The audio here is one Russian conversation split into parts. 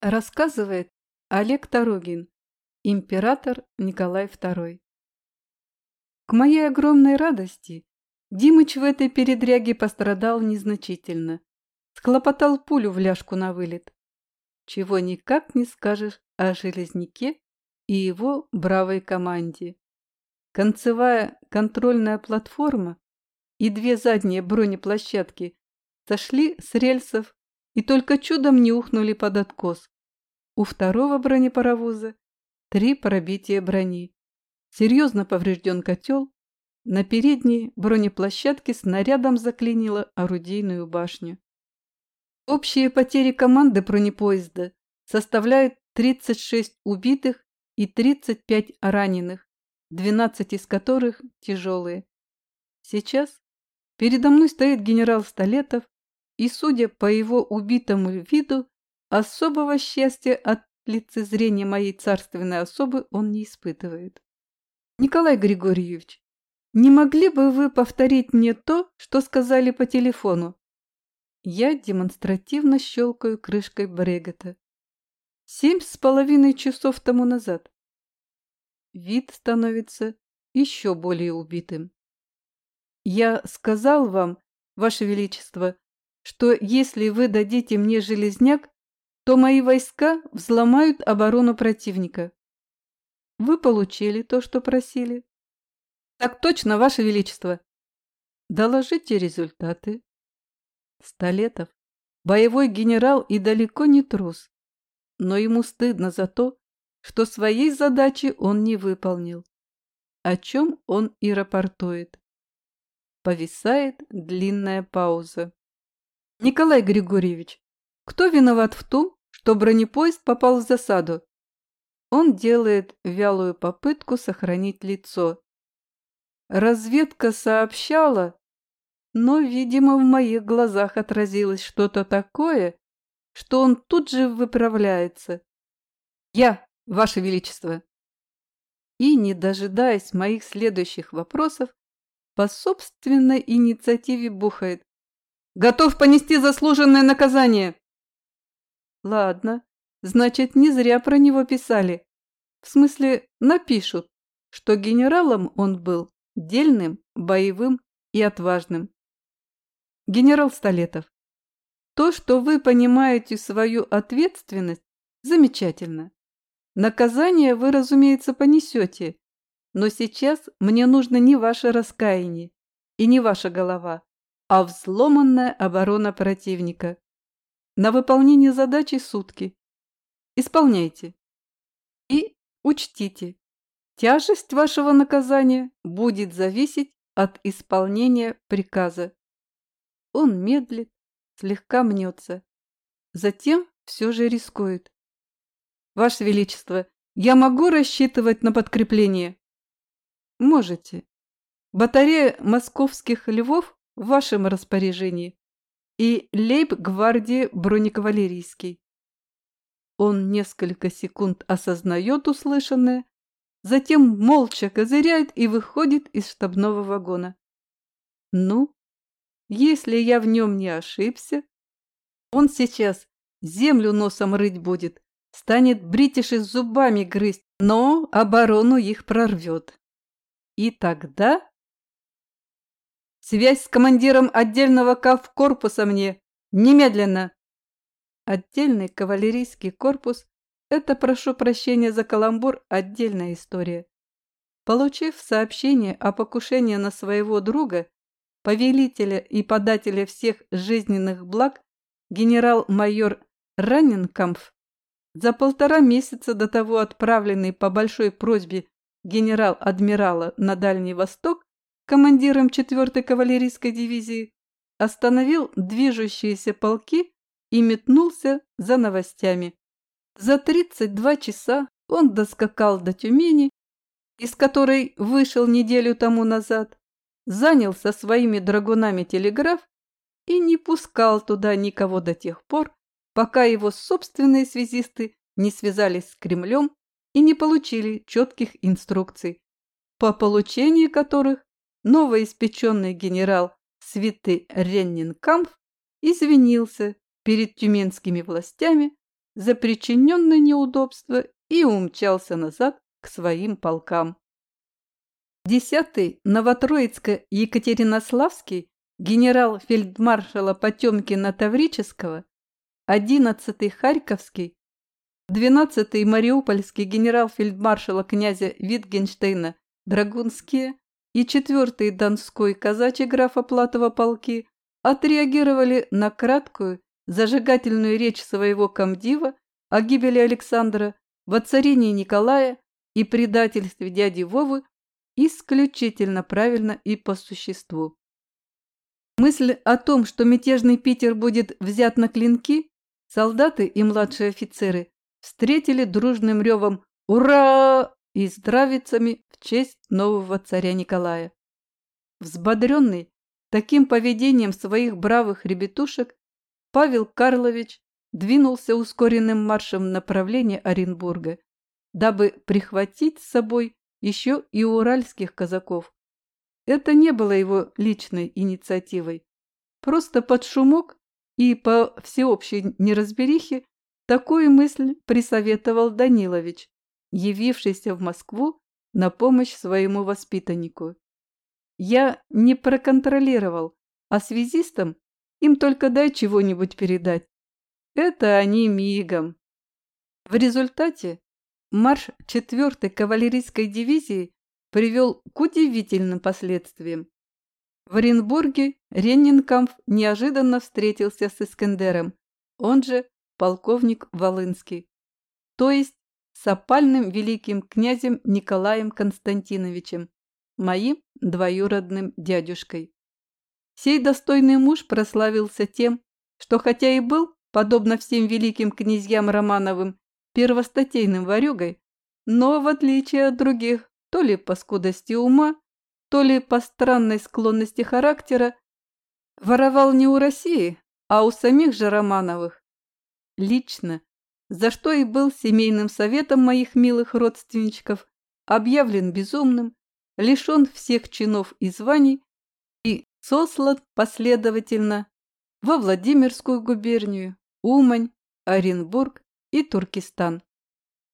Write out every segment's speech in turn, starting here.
Рассказывает Олег Таругин, император Николай II. К моей огромной радости Димыч в этой передряге пострадал незначительно. Схлопотал пулю в ляжку на вылет. Чего никак не скажешь о Железняке и его бравой команде. Концевая контрольная платформа и две задние бронеплощадки сошли с рельсов и только чудом не ухнули под откос. У второго бронепаровоза три пробития брони. Серьезно поврежден котел, на передней бронеплощадке снарядом заклинило орудийную башню. Общие потери команды бронепоезда составляют 36 убитых и 35 раненых, 12 из которых тяжелые. Сейчас передо мной стоит генерал Столетов и, судя по его убитому виду, особого счастья от лицезрения моей царственной особы он не испытывает. Николай Григорьевич, не могли бы вы повторить мне то, что сказали по телефону? Я демонстративно щелкаю крышкой Брегета. Семь с половиной часов тому назад. Вид становится еще более убитым. Я сказал вам, Ваше Величество, что если вы дадите мне железняк, то мои войска взломают оборону противника. Вы получили то, что просили? Так точно, Ваше Величество. Доложите результаты. Столетов, боевой генерал и далеко не трус, но ему стыдно за то, что своей задачи он не выполнил, о чем он и рапортует. Повисает длинная пауза. Николай Григорьевич, кто виноват в том, что бронепоезд попал в засаду? Он делает вялую попытку сохранить лицо. Разведка сообщала, но, видимо, в моих глазах отразилось что-то такое, что он тут же выправляется. «Я, Ваше Величество!» И, не дожидаясь моих следующих вопросов, по собственной инициативе бухает. Готов понести заслуженное наказание. Ладно, значит, не зря про него писали. В смысле, напишут, что генералом он был дельным, боевым и отважным. Генерал Столетов, то, что вы понимаете свою ответственность, замечательно. Наказание вы, разумеется, понесете, но сейчас мне нужно не ваше раскаяние и не ваша голова, а взломанная оборона противника. На выполнение задачи сутки. Исполняйте. И учтите, тяжесть вашего наказания будет зависеть от исполнения приказа. Он медлит, слегка мнется. Затем все же рискует. Ваше Величество, я могу рассчитывать на подкрепление? Можете. Батарея московских львов в вашем распоряжении и лейб-гвардии бронекавалерийский. Он несколько секунд осознает услышанное, затем молча козыряет и выходит из штабного вагона. Ну, если я в нем не ошибся, он сейчас землю носом рыть будет, станет бритиши зубами грызть, но оборону их прорвет. И тогда Связь с командиром отдельного кавкорпуса мне! Немедленно!» Отдельный кавалерийский корпус – это, прошу прощения за каламбур, отдельная история. Получив сообщение о покушении на своего друга, повелителя и подателя всех жизненных благ, генерал-майор Ранненкамф, за полтора месяца до того отправленный по большой просьбе генерал-адмирала на Дальний Восток, командиром 4-й кавалерийской дивизии, остановил движущиеся полки и метнулся за новостями. За 32 часа он доскакал до Тюмени, из которой вышел неделю тому назад, занял со своими драгунами телеграф и не пускал туда никого до тех пор, пока его собственные связисты не связались с Кремлем и не получили четких инструкций, по получении которых новоиспеченный генерал Свиты Реннинкамф извинился перед тюменскими властями за причиненное неудобство и умчался назад к своим полкам. Десятый Новотроицко-Екатеринославский генерал-фельдмаршала Потемкина-Таврического, одиннадцатый Харьковский, двенадцатый Мариупольский генерал-фельдмаршала князя Витгенштейна Драгунские и четвертый Донской казачий графа Платова полки отреагировали на краткую зажигательную речь своего комдива о гибели Александра, воцарении Николая и предательстве дяди Вовы исключительно правильно и по существу. Мысль о том, что мятежный Питер будет взят на клинки, солдаты и младшие офицеры встретили дружным ревом «Ура!» И здравицами в честь нового царя Николая. Взбодренный таким поведением своих бравых ребятушек, Павел Карлович двинулся ускоренным маршем в направлении Оренбурга, дабы прихватить с собой еще и уральских казаков. Это не было его личной инициативой. Просто под шумок и по всеобщей неразберихе такую мысль присоветовал Данилович, явившийся в Москву на помощь своему воспитаннику. Я не проконтролировал, а связистам им только дай чего-нибудь передать. Это они мигом. В результате марш 4-й кавалерийской дивизии привел к удивительным последствиям. В Оренбурге Реннинкамф неожиданно встретился с Искендером, он же полковник Волынский, то есть с опальным великим князем Николаем Константиновичем, моим двоюродным дядюшкой. Сей достойный муж прославился тем, что хотя и был, подобно всем великим князьям Романовым, первостатейным ворюгой, но, в отличие от других, то ли по скудости ума, то ли по странной склонности характера, воровал не у России, а у самих же Романовых. Лично за что и был семейным советом моих милых родственничков объявлен безумным, лишен всех чинов и званий и сослан последовательно во Владимирскую губернию, Умань, Оренбург и Туркестан.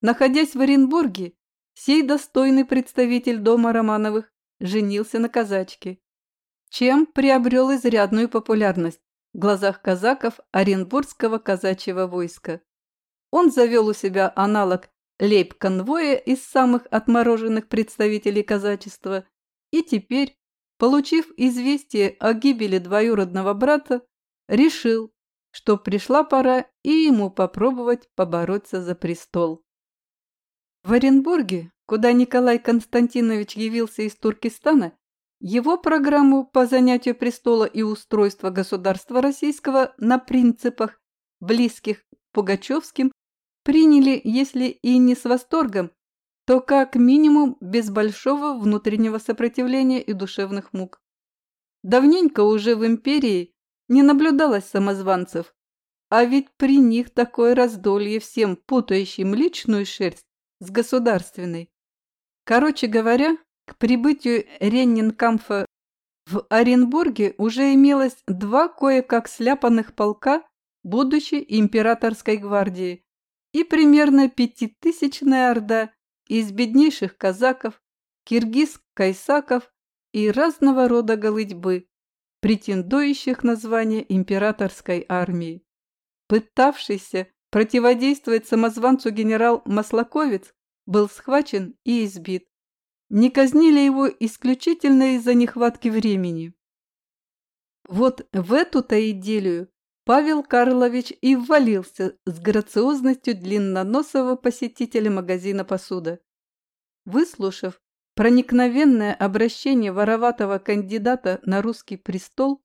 Находясь в Оренбурге, сей достойный представитель дома Романовых женился на казачке, чем приобрел изрядную популярность в глазах казаков Оренбургского казачьего войска. Он завел у себя аналог лейб-конвоя из самых отмороженных представителей казачества и теперь, получив известие о гибели двоюродного брата, решил, что пришла пора и ему попробовать побороться за престол. В Оренбурге, куда Николай Константинович явился из Туркестана, его программу по занятию престола и устройства государства российского на принципах, близких Пугачевским, приняли, если и не с восторгом, то как минимум без большого внутреннего сопротивления и душевных мук. Давненько уже в империи не наблюдалось самозванцев, а ведь при них такое раздолье всем путающим личную шерсть с государственной. Короче говоря, к прибытию Реннинкамфа в Оренбурге уже имелось два кое-как сляпанных полка будущей императорской гвардии и примерно пятитысячная орда из беднейших казаков, киргиз-кайсаков и разного рода голытьбы, претендующих на звание императорской армии. Пытавшийся противодействовать самозванцу генерал Маслаковец был схвачен и избит. Не казнили его исключительно из-за нехватки времени. Вот в эту-то идиллию Павел Карлович и ввалился с грациозностью длинноносого посетителя магазина посуда. Выслушав проникновенное обращение вороватого кандидата на русский престол,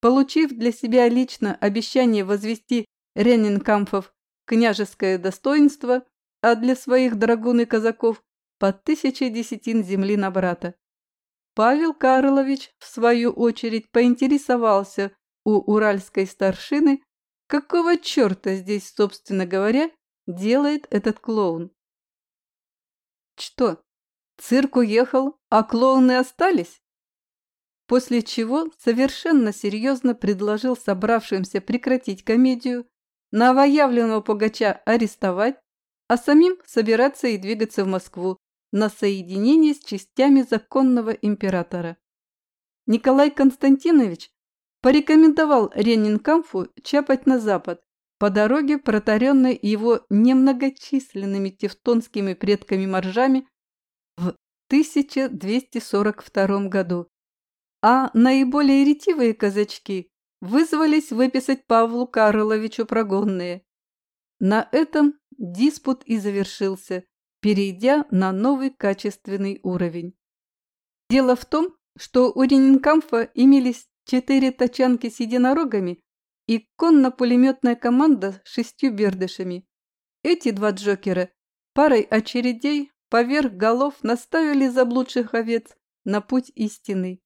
получив для себя лично обещание возвести Ренинкамфов княжеское достоинство, а для своих драгун и казаков по тысяче десятин земли на брата. Павел Карлович, в свою очередь, поинтересовался у уральской старшины, какого черта здесь, собственно говоря, делает этот клоун. Что, цирк уехал, а клоуны остались? После чего совершенно серьезно предложил собравшимся прекратить комедию, новоявленного пугача арестовать, а самим собираться и двигаться в Москву на соединение с частями законного императора. Николай Константинович порекомендовал Ренинкамфу чапать на запад, по дороге, протаренной его немногочисленными тевтонскими предками-моржами в 1242 году. А наиболее ретивые казачки вызвались выписать Павлу Карловичу прогонные. На этом диспут и завершился, перейдя на новый качественный уровень. Дело в том, что у Ренинкамфа имелись четыре тачанки с единорогами и конно-пулеметная команда с шестью бердышами. Эти два Джокера парой очередей поверх голов наставили заблудших овец на путь истины.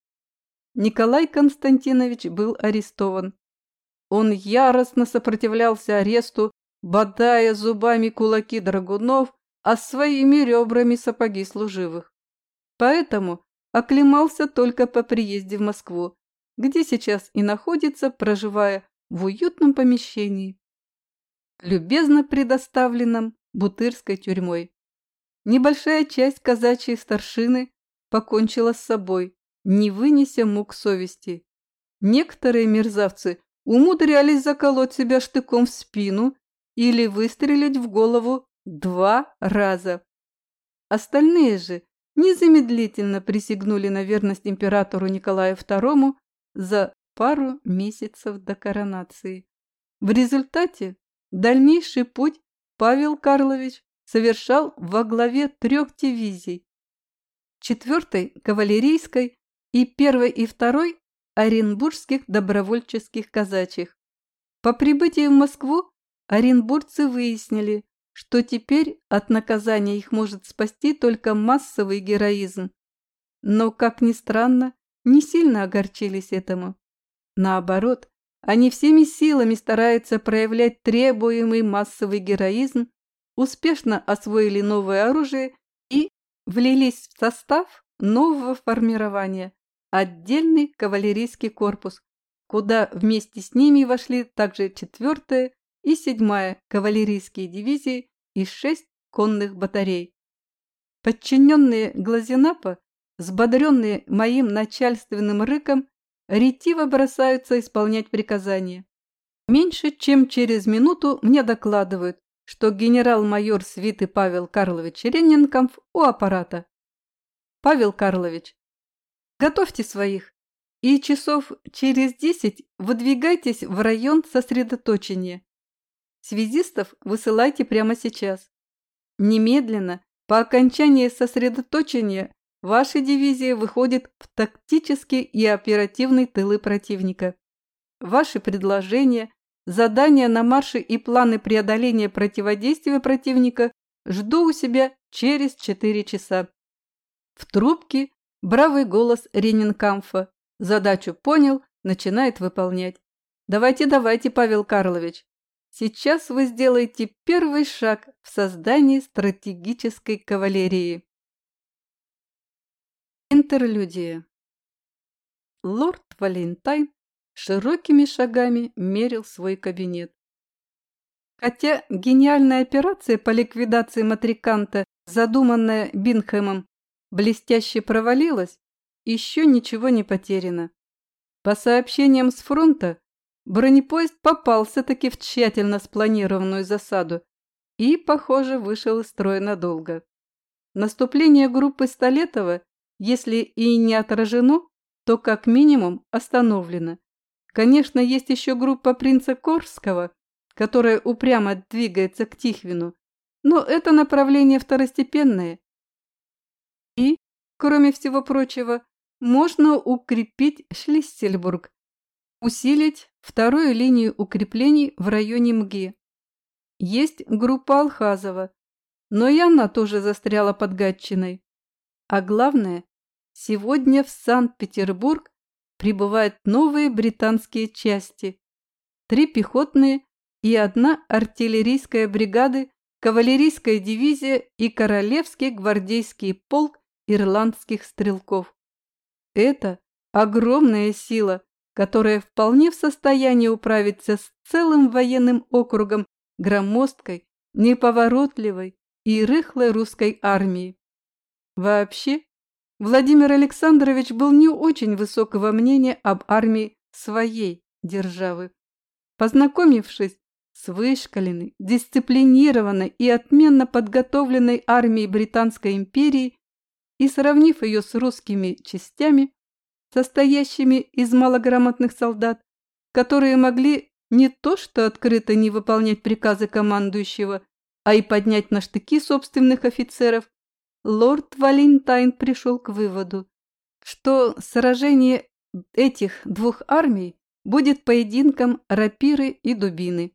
Николай Константинович был арестован. Он яростно сопротивлялся аресту, бодая зубами кулаки драгунов, а своими ребрами сапоги служивых. Поэтому оклемался только по приезде в Москву, где сейчас и находится, проживая в уютном помещении, любезно предоставленном Бутырской тюрьмой. Небольшая часть казачьей старшины покончила с собой, не вынеся мук совести. Некоторые мерзавцы умудрялись заколоть себя штыком в спину или выстрелить в голову два раза. Остальные же незамедлительно присягнули на верность императору Николаю II за пару месяцев до коронации. В результате дальнейший путь Павел Карлович совершал во главе трех дивизий. Четвертой – кавалерийской и первой и второй – оренбургских добровольческих казачьих. По прибытии в Москву оренбургцы выяснили, что теперь от наказания их может спасти только массовый героизм. Но, как ни странно, не сильно огорчились этому. Наоборот, они всеми силами стараются проявлять требуемый массовый героизм, успешно освоили новое оружие и влились в состав нового формирования – отдельный кавалерийский корпус, куда вместе с ними вошли также 4-я и 7-я кавалерийские дивизии и 6 конных батарей. Подчиненные Глазенапа, сбодренные моим начальственным рыком, ретиво бросаются исполнять приказания. Меньше чем через минуту мне докладывают, что генерал-майор свиты Павел Карлович Рененкомф у аппарата. Павел Карлович, готовьте своих и часов через десять выдвигайтесь в район сосредоточения. Связистов высылайте прямо сейчас. Немедленно, по окончании сосредоточения, Ваша дивизия выходит в тактический и оперативный тылы противника. Ваши предложения, задания на марше и планы преодоления противодействия противника жду у себя через 4 часа. В трубке бравый голос Ренинкамфа. Задачу понял, начинает выполнять. Давайте, давайте, Павел Карлович. Сейчас вы сделаете первый шаг в создании стратегической кавалерии. Интерлюдия. Лорд Валентайн широкими шагами мерил свой кабинет. Хотя гениальная операция по ликвидации матриканта, задуманная Бинхэмом, блестяще провалилась, еще ничего не потеряно. По сообщениям с фронта, бронепоезд попался-таки в тщательно спланированную засаду и, похоже, вышел из строя надолго. Наступление группы Столетова если и не отражено, то как минимум остановлено. Конечно, есть еще группа принца Корского, которая упрямо двигается к Тихвину, но это направление второстепенное. И, кроме всего прочего, можно укрепить Шлиссельбург, усилить вторую линию укреплений в районе МГИ. Есть группа Алхазова, но и она тоже застряла под Гатчиной. А главное, Сегодня в Санкт-Петербург прибывают новые британские части. Три пехотные и одна артиллерийская бригады, кавалерийская дивизия и Королевский гвардейский полк ирландских стрелков. Это огромная сила, которая вполне в состоянии управиться с целым военным округом громоздкой, неповоротливой и рыхлой русской армии. Вообще, Владимир Александрович был не очень высокого мнения об армии своей державы. Познакомившись с вышкаленной, дисциплинированной и отменно подготовленной армией Британской империи и сравнив ее с русскими частями, состоящими из малограмотных солдат, которые могли не то что открыто не выполнять приказы командующего, а и поднять на штыки собственных офицеров, лорд Валентайн пришел к выводу, что сражение этих двух армий будет поединком рапиры и дубины.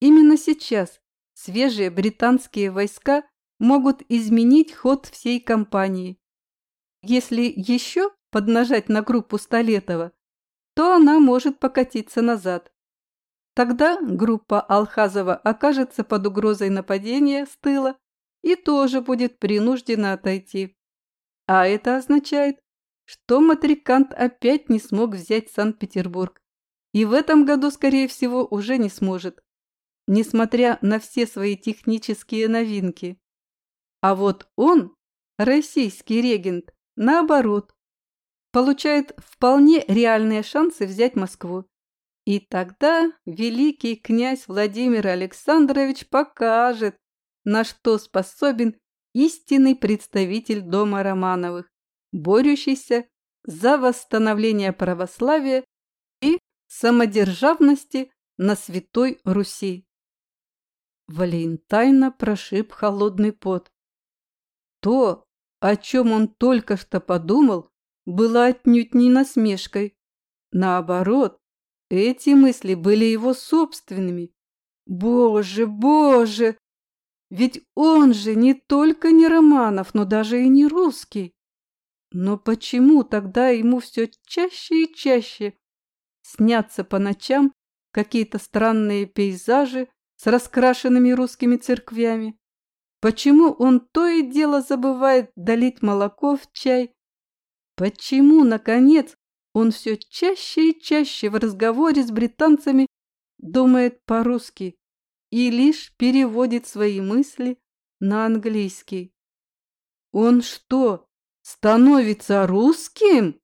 Именно сейчас свежие британские войска могут изменить ход всей кампании. Если еще поднажать на группу Столетова, то она может покатиться назад. Тогда группа Алхазова окажется под угрозой нападения с тыла и тоже будет принуждена отойти. А это означает, что Матрикант опять не смог взять Санкт-Петербург и в этом году, скорее всего, уже не сможет, несмотря на все свои технические новинки. А вот он, российский регент, наоборот, получает вполне реальные шансы взять Москву. И тогда великий князь Владимир Александрович покажет, на что способен истинный представитель дома Романовых, борющийся за восстановление православия и самодержавности на Святой Руси. Валентайна прошиб холодный пот. То, о чем он только что подумал, было отнюдь не насмешкой. Наоборот, эти мысли были его собственными. Боже, боже! Ведь он же не только не Романов, но даже и не русский. Но почему тогда ему все чаще и чаще снятся по ночам какие-то странные пейзажи с раскрашенными русскими церквями? Почему он то и дело забывает долить молоко в чай? Почему, наконец, он все чаще и чаще в разговоре с британцами думает по-русски и лишь переводит свои мысли на английский. Он что, становится русским?